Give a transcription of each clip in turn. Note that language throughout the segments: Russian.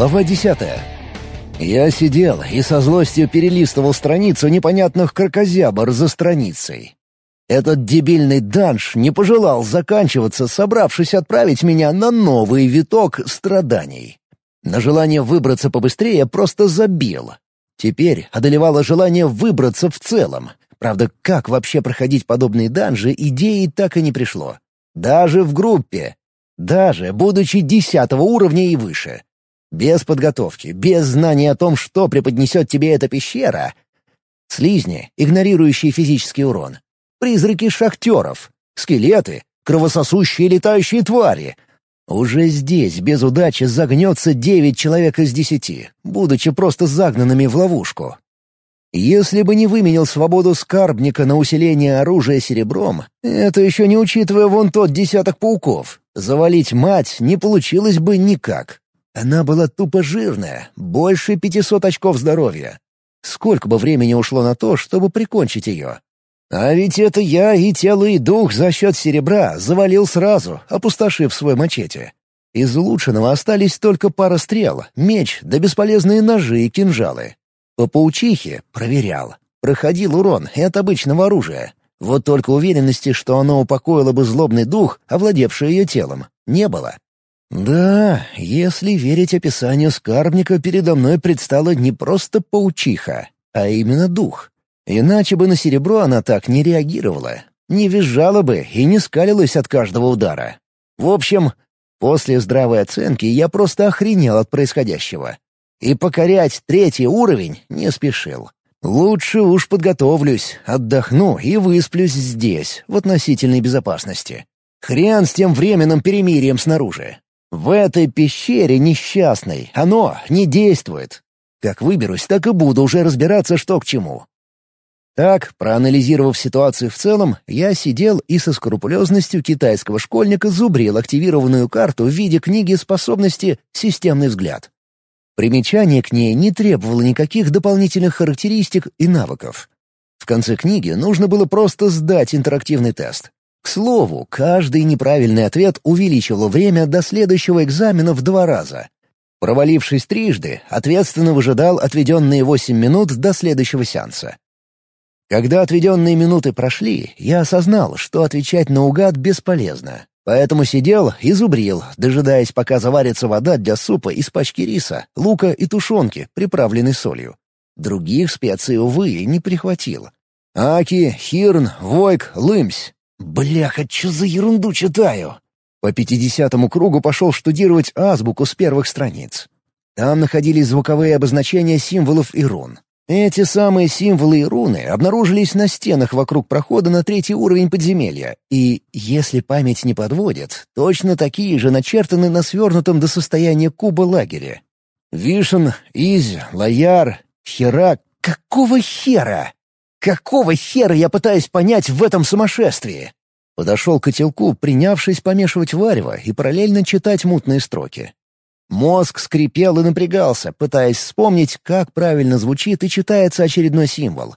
Глава десятая. Я сидел и со злостью перелистывал страницу непонятных крокозябр за страницей. Этот дебильный данж не пожелал заканчиваться, собравшись отправить меня на новый виток страданий. На желание выбраться побыстрее просто забил. Теперь одолевало желание выбраться в целом. Правда, как вообще проходить подобные данжи, идеи так и не пришло. Даже в группе. Даже будучи десятого уровня и выше. Без подготовки, без знания о том, что преподнесет тебе эта пещера. Слизни, игнорирующие физический урон. Призраки шахтеров. Скелеты, кровососущие летающие твари. Уже здесь без удачи загнется девять человек из десяти, будучи просто загнанными в ловушку. Если бы не выменял свободу скарбника на усиление оружия серебром, это еще не учитывая вон тот десяток пауков, завалить мать не получилось бы никак. Она была тупо жирная, больше пятисот очков здоровья. Сколько бы времени ушло на то, чтобы прикончить ее? А ведь это я и тело, и дух за счет серебра завалил сразу, опустошив свой мачете. Из улучшенного остались только пара стрел, меч да бесполезные ножи и кинжалы. По паучихе проверял. Проходил урон и от обычного оружия. Вот только уверенности, что оно упокоило бы злобный дух, овладевший ее телом, не было. Да, если верить описанию скарбника, передо мной предстала не просто паучиха, а именно дух. Иначе бы на серебро она так не реагировала, не визжала бы и не скалилась от каждого удара. В общем, после здравой оценки я просто охренел от происходящего. И покорять третий уровень не спешил. Лучше уж подготовлюсь, отдохну и высплюсь здесь, в относительной безопасности. Хрен с тем временным перемирием снаружи. В этой пещере несчастной оно не действует. Как выберусь, так и буду уже разбираться, что к чему. Так, проанализировав ситуацию в целом, я сидел и со скрупулезностью китайского школьника зубрил активированную карту в виде книги способности «Системный взгляд». Примечание к ней не требовало никаких дополнительных характеристик и навыков. В конце книги нужно было просто сдать интерактивный тест. К слову, каждый неправильный ответ увеличивал время до следующего экзамена в два раза. Провалившись трижды, ответственно выжидал отведенные восемь минут до следующего сеанса. Когда отведенные минуты прошли, я осознал, что отвечать наугад бесполезно. Поэтому сидел и зубрил, дожидаясь, пока заварится вода для супа из пачки риса, лука и тушенки, приправленной солью. Других специй, увы, не прихватил. Аки, Хирн, Войк, Лымсь. Бляха, что за ерунду читаю? По пятидесятому кругу пошел штудировать азбуку с первых страниц. Там находились звуковые обозначения символов и рун. Эти самые символы и руны обнаружились на стенах вокруг прохода на третий уровень подземелья, и, если память не подводит, точно такие же начертаны на свернутом до состояния куба лагере. Вишен, Изь, Лояр, Хера... Какого хера? Какого хера я пытаюсь понять в этом сумасшествии? Подошел к котелку, принявшись помешивать варево и параллельно читать мутные строки. Мозг скрипел и напрягался, пытаясь вспомнить, как правильно звучит и читается очередной символ.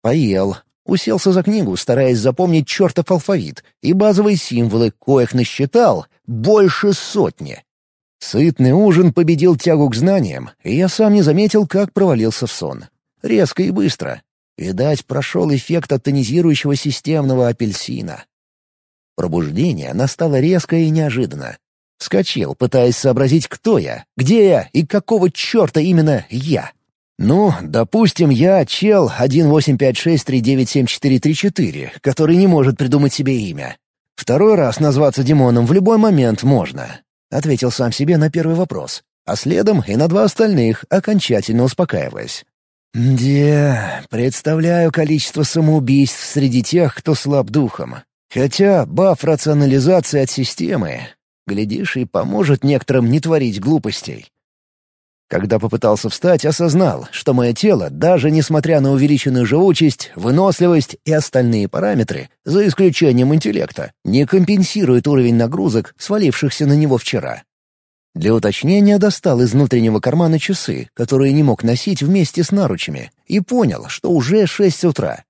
Поел. Уселся за книгу, стараясь запомнить чертов алфавит, и базовые символы, коих насчитал, больше сотни. Сытный ужин победил тягу к знаниям, и я сам не заметил, как провалился в сон. Резко и быстро. Видать, прошел эффект от тонизирующего системного апельсина. Пробуждение настало резко и неожиданно. Вскочил, пытаясь сообразить, кто я, где я и какого черта именно я. Ну, допустим, я чел 18563974434, который не может придумать себе имя. Второй раз назваться Димоном в любой момент можно. Ответил сам себе на первый вопрос, а следом и на два остальных, окончательно успокаиваясь. «Де, представляю количество самоубийств среди тех, кто слаб духом. Хотя баф рационализации от системы, глядишь, и поможет некоторым не творить глупостей». Когда попытался встать, осознал, что мое тело, даже несмотря на увеличенную живучесть, выносливость и остальные параметры, за исключением интеллекта, не компенсирует уровень нагрузок, свалившихся на него вчера. Для уточнения достал из внутреннего кармана часы, которые не мог носить вместе с наручами, и понял, что уже шесть утра.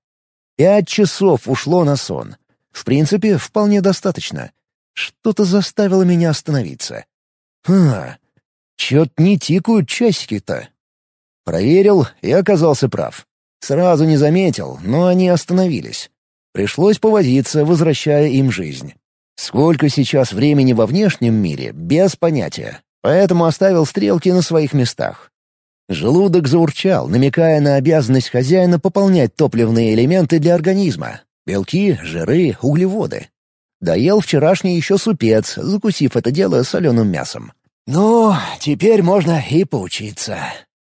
Пять часов ушло на сон. В принципе, вполне достаточно. Что-то заставило меня остановиться. Ха, Чё-то не тикают часики-то. Проверил и оказался прав. Сразу не заметил, но они остановились. Пришлось повозиться, возвращая им жизнь. Сколько сейчас времени во внешнем мире, без понятия. Поэтому оставил стрелки на своих местах. Желудок заурчал, намекая на обязанность хозяина пополнять топливные элементы для организма. Белки, жиры, углеводы. Доел вчерашний еще супец, закусив это дело соленым мясом. «Ну, теперь можно и поучиться».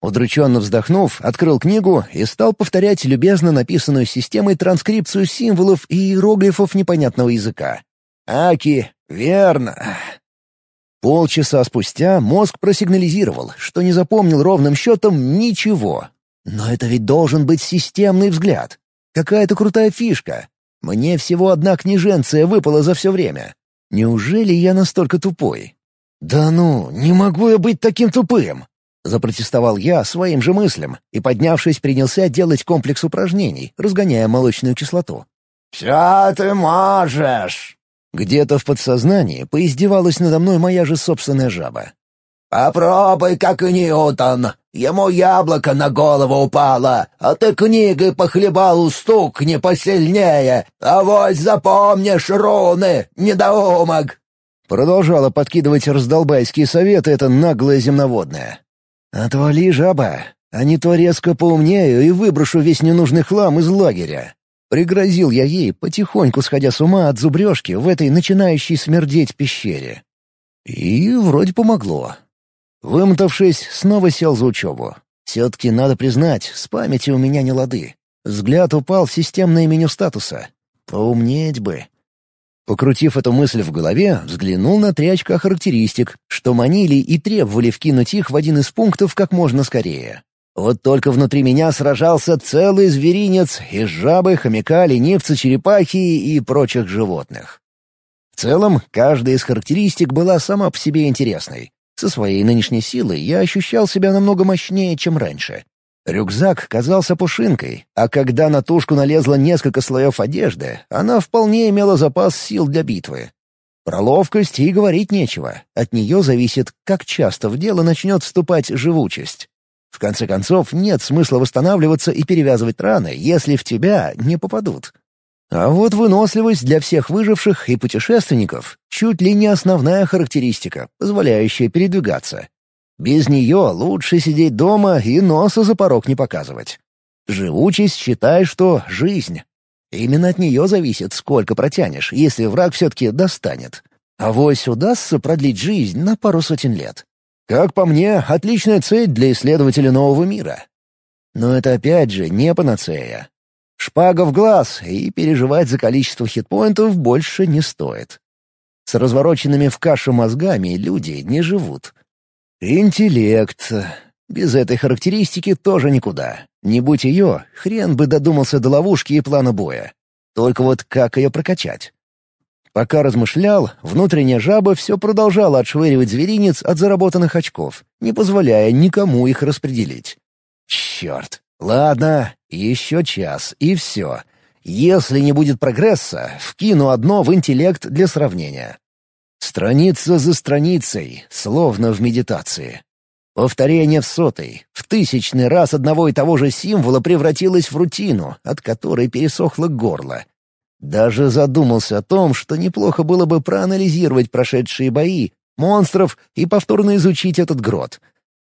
Удрученно вздохнув, открыл книгу и стал повторять любезно написанную системой транскрипцию символов и иероглифов непонятного языка. «Аки, верно». Полчаса спустя мозг просигнализировал, что не запомнил ровным счетом ничего. Но это ведь должен быть системный взгляд. Какая-то крутая фишка. Мне всего одна книженция выпала за все время. Неужели я настолько тупой? «Да ну, не могу я быть таким тупым!» Запротестовал я своим же мыслям и, поднявшись, принялся делать комплекс упражнений, разгоняя молочную кислоту. «Все ты можешь!» Где-то в подсознании поиздевалась надо мной моя же собственная жаба. «Попробуй, как и Ньютон. Ему яблоко на голову упало, а ты книгой похлебал стукни посильнее. А вот запомнишь руны, недоумок!» Продолжала подкидывать раздолбайские советы эта наглая земноводная. «Отвали, жаба, а не то резко поумнею и выброшу весь ненужный хлам из лагеря». Пригрозил я ей, потихоньку сходя с ума от зубрежки в этой начинающей смердеть пещере. И вроде помогло. Вымотавшись, снова сел за учебу. Все-таки, надо признать, с памятью у меня не лады. Взгляд упал в системное меню статуса. Поумнеть бы. Покрутив эту мысль в голове, взглянул на три очка характеристик, что манили и требовали вкинуть их в один из пунктов как можно скорее. Вот только внутри меня сражался целый зверинец из жабы, хомяка, ленивца, черепахи и прочих животных. В целом, каждая из характеристик была сама по себе интересной. Со своей нынешней силой я ощущал себя намного мощнее, чем раньше. Рюкзак казался пушинкой, а когда на тушку налезло несколько слоев одежды, она вполне имела запас сил для битвы. Про ловкость и говорить нечего. От нее зависит, как часто в дело начнет вступать живучесть. В конце концов, нет смысла восстанавливаться и перевязывать раны, если в тебя не попадут. А вот выносливость для всех выживших и путешественников — чуть ли не основная характеристика, позволяющая передвигаться. Без нее лучше сидеть дома и носа за порог не показывать. Живучесть считай, что жизнь. Именно от нее зависит, сколько протянешь, если враг все-таки достанет. А вось удастся продлить жизнь на пару сотен лет. Как по мне, отличная цель для исследователя нового мира. Но это опять же не панацея. Шпага в глаз, и переживать за количество хитпоинтов больше не стоит. С развороченными в кашу мозгами люди не живут. Интеллект. Без этой характеристики тоже никуда. Не будь ее, хрен бы додумался до ловушки и плана боя. Только вот как ее прокачать? Пока размышлял, внутренняя жаба все продолжала отшвыривать зверинец от заработанных очков, не позволяя никому их распределить. Черт. Ладно, еще час, и все. Если не будет прогресса, вкину одно в интеллект для сравнения. Страница за страницей, словно в медитации. Повторение в сотый, в тысячный раз одного и того же символа превратилось в рутину, от которой пересохло горло. Даже задумался о том, что неплохо было бы проанализировать прошедшие бои, монстров и повторно изучить этот грот.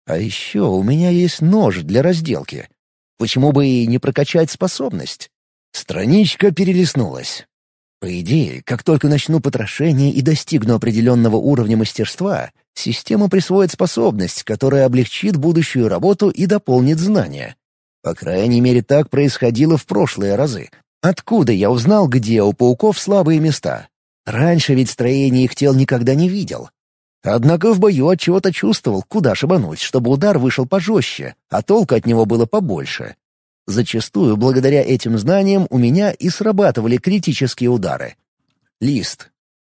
А еще у меня есть нож для разделки. Почему бы и не прокачать способность? Страничка перелистнулась. По идее, как только начну потрошение и достигну определенного уровня мастерства, система присвоит способность, которая облегчит будущую работу и дополнит знания. По крайней мере, так происходило в прошлые разы. Откуда я узнал, где у пауков слабые места? Раньше ведь строение их тел никогда не видел. Однако в бою от чего-то чувствовал, куда шибануть, чтобы удар вышел пожестче, а толка от него было побольше. Зачастую, благодаря этим знаниям, у меня и срабатывали критические удары. Лист.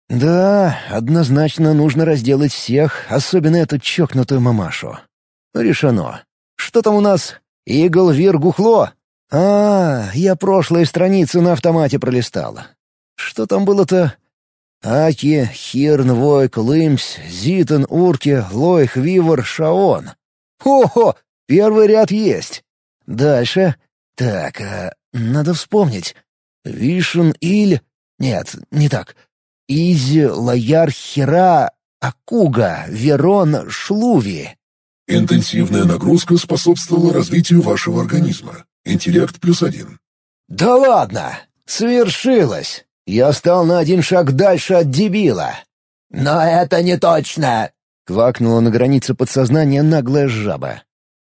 Да, однозначно нужно разделать всех, особенно эту чокнутую мамашу. Решено. Что там у нас? Игл, Вир, Гухло? А, я прошлые страницы на автомате пролистал. Что там было-то? Аки, Хирн, Войк, Лымс, Зитен, Урки, Лойх, Вивор, Шаон. Хо-хо, первый ряд есть. Дальше. Так, а, надо вспомнить. Вишен, Иль... Нет, не так. Изи, Лояр, Хера, Акуга, Верон, Шлуви. Интенсивная нагрузка способствовала развитию вашего организма. Интеллект плюс один. Да ладно! Свершилось! Я стал на один шаг дальше от дебила. «Но это не точно!» — квакнула на границе подсознания наглая жаба.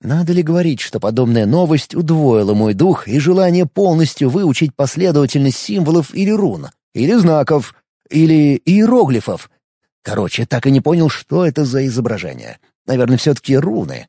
Надо ли говорить, что подобная новость удвоила мой дух и желание полностью выучить последовательность символов или рун, или знаков, или иероглифов? Короче, так и не понял, что это за изображение. Наверное, все-таки руны.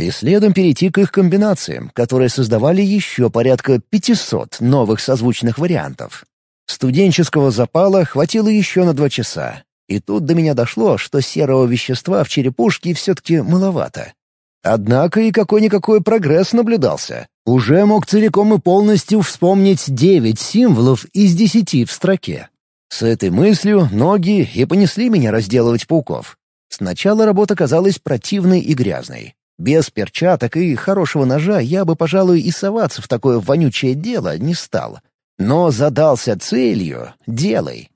И следом перейти к их комбинациям, которые создавали еще порядка 500 новых созвучных вариантов. Студенческого запала хватило еще на два часа. И тут до меня дошло, что серого вещества в черепушке все-таки маловато. Однако и какой-никакой прогресс наблюдался. Уже мог целиком и полностью вспомнить девять символов из десяти в строке. С этой мыслью ноги и понесли меня разделывать пауков. Сначала работа казалась противной и грязной. Без перчаток и хорошего ножа я бы, пожалуй, и соваться в такое вонючее дело не стал. Но задался целью — делай.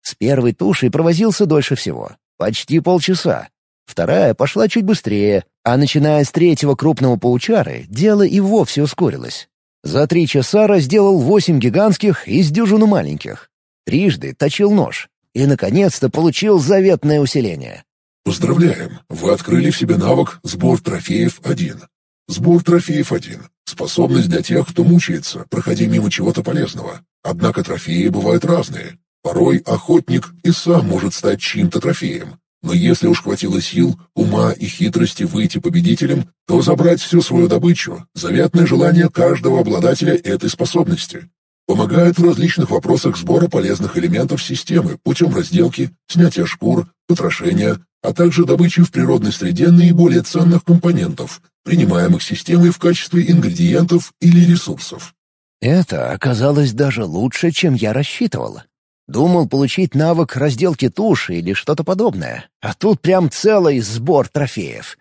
С первой тушей провозился дольше всего. Почти полчаса. Вторая пошла чуть быстрее, а начиная с третьего крупного паучары, дело и вовсе ускорилось. За три часа разделал восемь гигантских и с дюжину маленьких. Трижды точил нож. И, наконец-то, получил заветное усиление. Поздравляем! Вы открыли в себе навык «Сбор трофеев 1». Сбор трофеев 1. Способность для тех, кто мучается, проходя мимо чего-то полезного. Однако трофеи бывают разные. Порой охотник и сам может стать чьим-то трофеем. Но если уж хватило сил, ума и хитрости выйти победителем, то забрать всю свою добычу – заветное желание каждого обладателя этой способности. Помогает в различных вопросах сбора полезных элементов системы путем разделки, снятия шкур, потрошения, а также добычи в природной среде наиболее ценных компонентов, принимаемых системой в качестве ингредиентов или ресурсов. Это оказалось даже лучше, чем я рассчитывал. Думал получить навык разделки туши или что-то подобное, а тут прям целый сбор трофеев.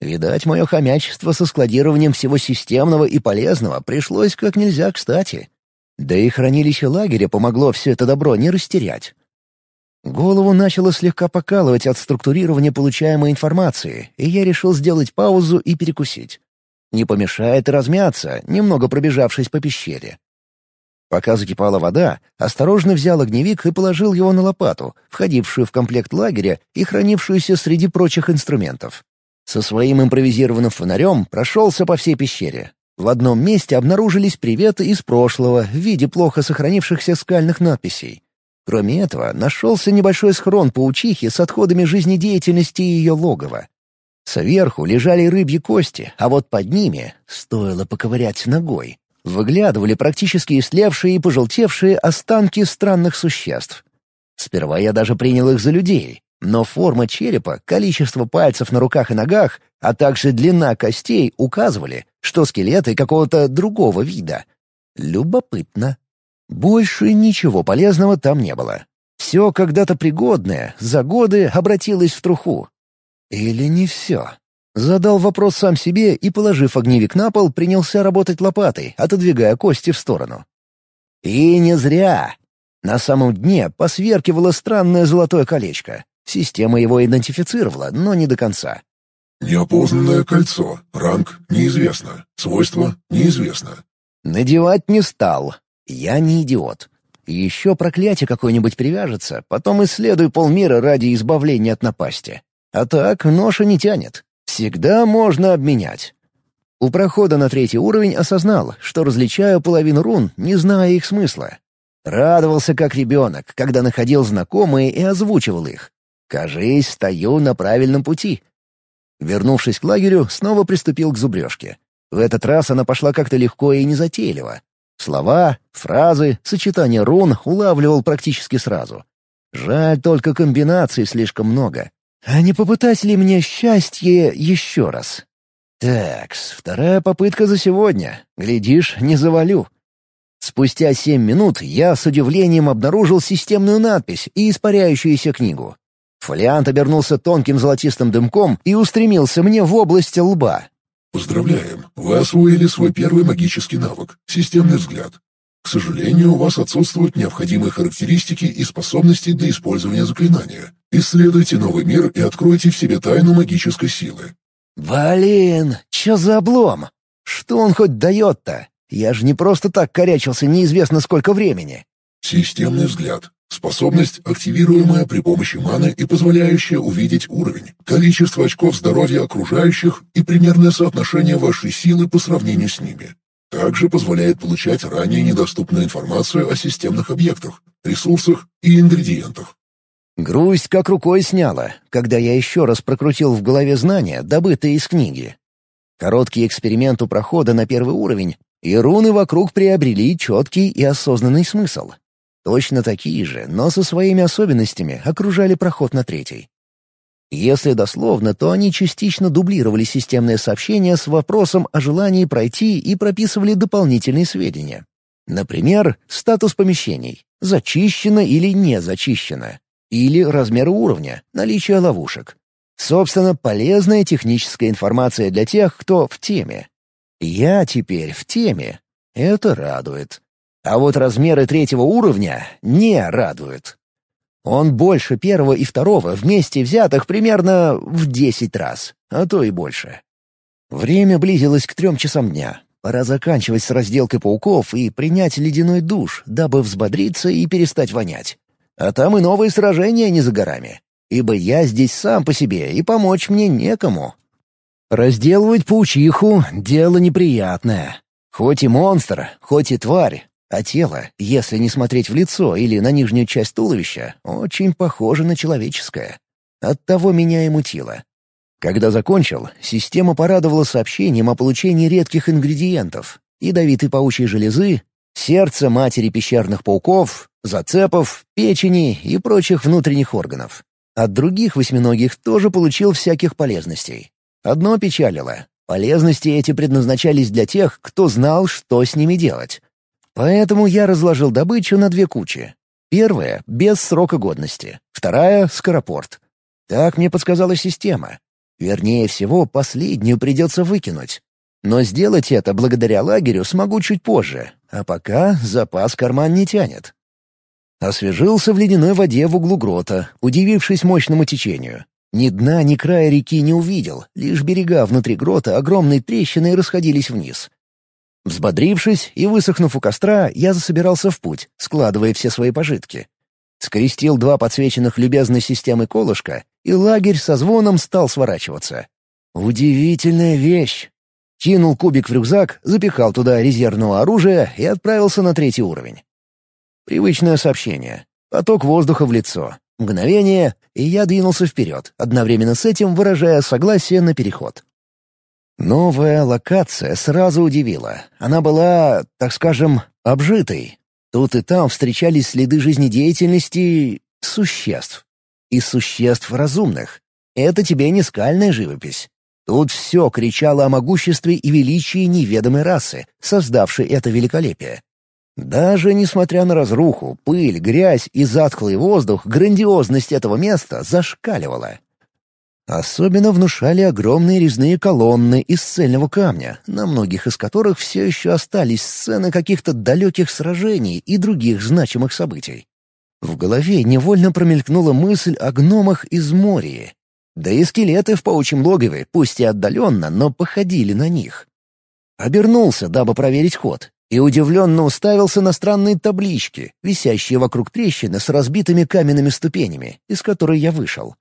Видать, мое хомячество со складированием всего системного и полезного пришлось как нельзя кстати. Да и хранилище лагеря помогло все это добро не растерять. Голову начало слегка покалывать от структурирования получаемой информации, и я решил сделать паузу и перекусить. Не помешает размяться, немного пробежавшись по пещере. Пока закипала вода, осторожно взял огневик и положил его на лопату, входившую в комплект лагеря и хранившуюся среди прочих инструментов. Со своим импровизированным фонарем прошелся по всей пещере. В одном месте обнаружились приветы из прошлого в виде плохо сохранившихся скальных надписей. Кроме этого, нашелся небольшой схрон паучихи с отходами жизнедеятельности ее логова. Сверху лежали рыбьи кости, а вот под ними, стоило поковырять ногой, выглядывали практически истлевшие и пожелтевшие останки странных существ. Сперва я даже принял их за людей, но форма черепа, количество пальцев на руках и ногах, а также длина костей указывали, что скелеты какого-то другого вида. Любопытно. Больше ничего полезного там не было. Все когда-то пригодное за годы обратилось в труху. Или не все? Задал вопрос сам себе и, положив огневик на пол, принялся работать лопатой, отодвигая кости в сторону. И не зря. На самом дне посверкивало странное золотое колечко. Система его идентифицировала, но не до конца. «Неопознанное кольцо. Ранг неизвестно. Свойство неизвестно». Надевать не стал, я не идиот. Еще проклятие какое-нибудь привяжется, потом исследуй полмира ради избавления от напасти. А так ноша не тянет. Всегда можно обменять. У прохода на третий уровень осознал, что различаю половину рун, не зная их смысла. Радовался как ребенок, когда находил знакомые и озвучивал их. Кажись, стою на правильном пути. Вернувшись к лагерю, снова приступил к зубрежке. В этот раз она пошла как-то легко и незатейливо. Слова, фразы, сочетания рун улавливал практически сразу. Жаль, только комбинаций слишком много. А не попытать ли мне счастье еще раз? Такс, вторая попытка за сегодня. Глядишь, не завалю. Спустя семь минут я с удивлением обнаружил системную надпись и испаряющуюся книгу. Фолиант обернулся тонким золотистым дымком и устремился мне в область лба. «Поздравляем! Вы освоили свой первый магический навык — системный взгляд. К сожалению, у вас отсутствуют необходимые характеристики и способности для использования заклинания. Исследуйте новый мир и откройте в себе тайну магической силы». «Блин, чё за облом? Что он хоть дает-то? Я же не просто так корячился неизвестно сколько времени». Системный взгляд. Способность, активируемая при помощи маны и позволяющая увидеть уровень, количество очков здоровья окружающих и примерное соотношение вашей силы по сравнению с ними. Также позволяет получать ранее недоступную информацию о системных объектах, ресурсах и ингредиентах. Грусть как рукой сняла, когда я еще раз прокрутил в голове знания, добытые из книги. Короткий эксперимент у прохода на первый уровень, и руны вокруг приобрели четкий и осознанный смысл. Точно такие же, но со своими особенностями окружали проход на третий. Если дословно, то они частично дублировали системное сообщение с вопросом о желании пройти и прописывали дополнительные сведения. Например, статус помещений — зачищено или не зачищено, или размер уровня, наличие ловушек. Собственно, полезная техническая информация для тех, кто в теме. Я теперь в теме. Это радует. А вот размеры третьего уровня не радуют. Он больше первого и второго вместе взятых примерно в десять раз, а то и больше. Время близилось к трем часам дня. Пора заканчивать с разделкой пауков и принять ледяной душ, дабы взбодриться и перестать вонять. А там и новые сражения не за горами. Ибо я здесь сам по себе, и помочь мне некому. Разделывать паучиху — дело неприятное. Хоть и монстр, хоть и тварь, а тело, если не смотреть в лицо или на нижнюю часть туловища, очень похоже на человеческое. Оттого меня и мутило. Когда закончил, система порадовала сообщением о получении редких ингредиентов — ядовитой паучьей железы, сердца матери пещерных пауков, зацепов, печени и прочих внутренних органов. От других восьминогих тоже получил всяких полезностей. Одно печалило — полезности эти предназначались для тех, кто знал, что с ними делать. Поэтому я разложил добычу на две кучи. Первая — без срока годности, вторая — скоропорт. Так мне подсказала система. Вернее всего, последнюю придется выкинуть. Но сделать это благодаря лагерю смогу чуть позже, а пока запас карман не тянет. Освежился в ледяной воде в углу грота, удивившись мощному течению. Ни дна, ни края реки не увидел, лишь берега внутри грота огромной трещиной расходились вниз. Взбодрившись и высохнув у костра, я засобирался в путь, складывая все свои пожитки. Скрестил два подсвеченных любезной системы колышка, и лагерь со звоном стал сворачиваться. Удивительная вещь. Кинул кубик в рюкзак, запихал туда резервного оружия и отправился на третий уровень. Привычное сообщение. Поток воздуха в лицо. Мгновение, и я двинулся вперед, одновременно с этим выражая согласие на переход. Новая локация сразу удивила. Она была, так скажем, обжитой. Тут и там встречались следы жизнедеятельности существ. И существ разумных. Это тебе не скальная живопись. Тут все кричало о могуществе и величии неведомой расы, создавшей это великолепие. Даже несмотря на разруху, пыль, грязь и затхлый воздух, грандиозность этого места зашкаливала. Особенно внушали огромные резные колонны из цельного камня, на многих из которых все еще остались сцены каких-то далеких сражений и других значимых событий. В голове невольно промелькнула мысль о гномах из Мории. Да и скелеты в паучьем логове, пусть и отдаленно, но походили на них. Обернулся, дабы проверить ход, и удивленно уставился на странные таблички, висящие вокруг трещины с разбитыми каменными ступенями, из которой я вышел.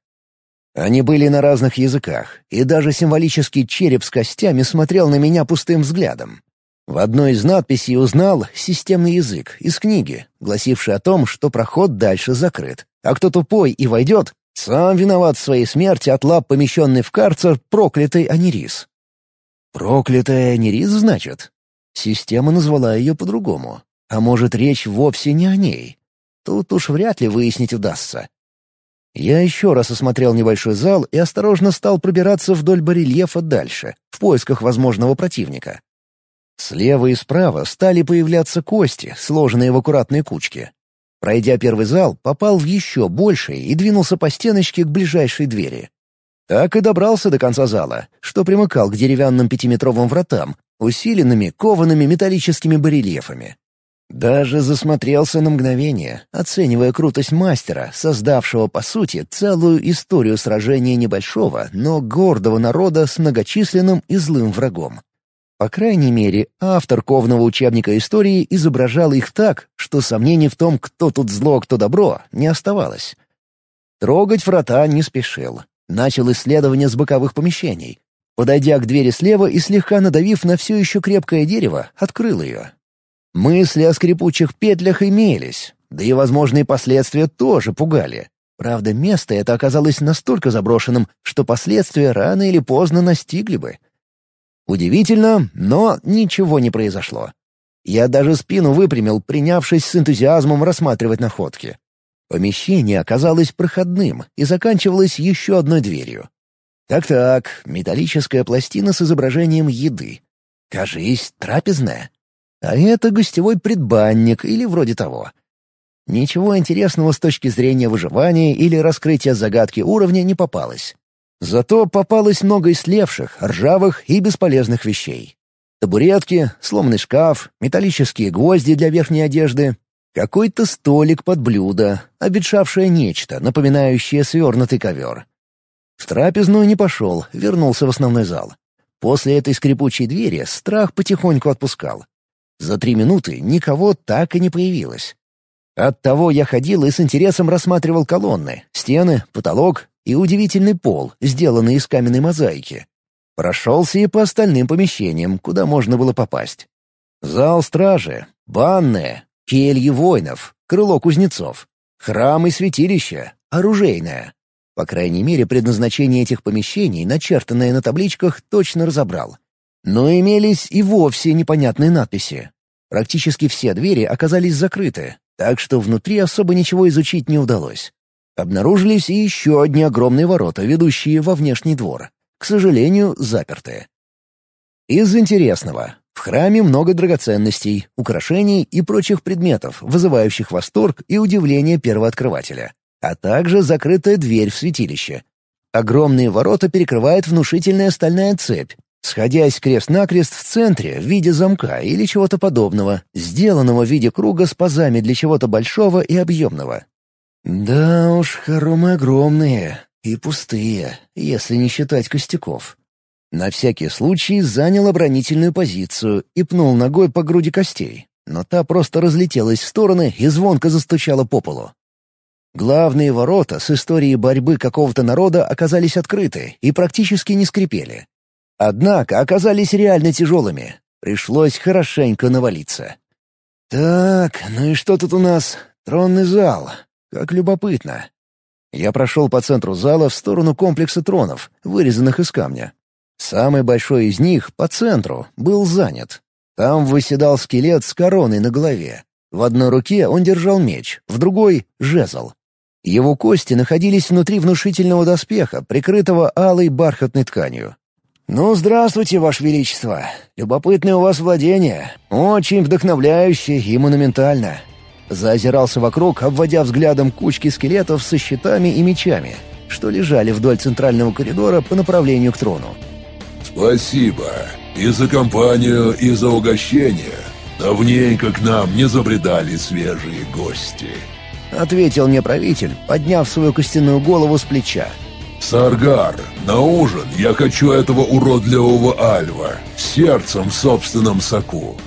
Они были на разных языках, и даже символический череп с костями смотрел на меня пустым взглядом. В одной из надписей узнал системный язык из книги, гласивший о том, что проход дальше закрыт, а кто тупой и войдет, сам виноват в своей смерти от лап, помещенный в карцер проклятый Анирис. Проклятая Анирис, значит? Система назвала ее по-другому. А может, речь вовсе не о ней? Тут уж вряд ли выяснить удастся. Я еще раз осмотрел небольшой зал и осторожно стал пробираться вдоль барельефа дальше, в поисках возможного противника. Слева и справа стали появляться кости, сложенные в аккуратные кучки. Пройдя первый зал, попал в еще больший и двинулся по стеночке к ближайшей двери. Так и добрался до конца зала, что примыкал к деревянным пятиметровым вратам, усиленными коваными металлическими барельефами. Даже засмотрелся на мгновение, оценивая крутость мастера, создавшего, по сути, целую историю сражения небольшого, но гордого народа с многочисленным и злым врагом. По крайней мере, автор ковного учебника истории изображал их так, что сомнений в том, кто тут зло, кто добро, не оставалось. Трогать врата не спешил. Начал исследование с боковых помещений. Подойдя к двери слева и слегка надавив на все еще крепкое дерево, открыл ее. Мысли о скрипучих петлях имелись, да и возможные последствия тоже пугали. Правда, место это оказалось настолько заброшенным, что последствия рано или поздно настигли бы. Удивительно, но ничего не произошло. Я даже спину выпрямил, принявшись с энтузиазмом рассматривать находки. Помещение оказалось проходным и заканчивалось еще одной дверью. Так-так, металлическая пластина с изображением еды. Кажись, трапезная. А это гостевой предбанник или вроде того. Ничего интересного с точки зрения выживания или раскрытия загадки уровня не попалось. Зато попалось много ислевших, ржавых и бесполезных вещей. Табуретки, сломанный шкаф, металлические гвозди для верхней одежды, какой-то столик под блюдо, обетшавшее нечто, напоминающее свернутый ковер. В трапезную не пошел, вернулся в основной зал. После этой скрипучей двери страх потихоньку отпускал. За три минуты никого так и не появилось. Оттого я ходил и с интересом рассматривал колонны, стены, потолок и удивительный пол, сделанный из каменной мозаики. Прошелся и по остальным помещениям, куда можно было попасть. Зал стражи, банная, кельи воинов, крыло кузнецов, храм и святилище, оружейное. По крайней мере, предназначение этих помещений, начертанное на табличках, точно разобрал. Но имелись и вовсе непонятные надписи. Практически все двери оказались закрыты, так что внутри особо ничего изучить не удалось. Обнаружились и еще одни огромные ворота, ведущие во внешний двор. К сожалению, запертые. Из интересного. В храме много драгоценностей, украшений и прочих предметов, вызывающих восторг и удивление первооткрывателя. А также закрытая дверь в святилище. Огромные ворота перекрывает внушительная стальная цепь, сходясь крест-накрест в центре в виде замка или чего-то подобного, сделанного в виде круга с пазами для чего-то большого и объемного. Да уж, хоромы огромные и пустые, если не считать костяков. На всякий случай занял оборонительную позицию и пнул ногой по груди костей, но та просто разлетелась в стороны и звонко застучала по полу. Главные ворота с историей борьбы какого-то народа оказались открыты и практически не скрипели. Однако оказались реально тяжелыми. Пришлось хорошенько навалиться. «Так, ну и что тут у нас? Тронный зал. Как любопытно. Я прошел по центру зала в сторону комплекса тронов, вырезанных из камня. Самый большой из них, по центру, был занят. Там выседал скелет с короной на голове. В одной руке он держал меч, в другой — жезл. Его кости находились внутри внушительного доспеха, прикрытого алой бархатной тканью. «Ну, здравствуйте, Ваше Величество. Любопытное у вас владение. Очень вдохновляюще и монументально. Заозирался вокруг, обводя взглядом кучки скелетов со щитами и мечами, что лежали вдоль центрального коридора по направлению к трону. «Спасибо. И за компанию, и за угощение. Давненько к нам не забредали свежие гости», — ответил мне правитель, подняв свою костяную голову с плеча. «Саргар, на ужин я хочу этого уродливого Альва, сердцем в собственном соку.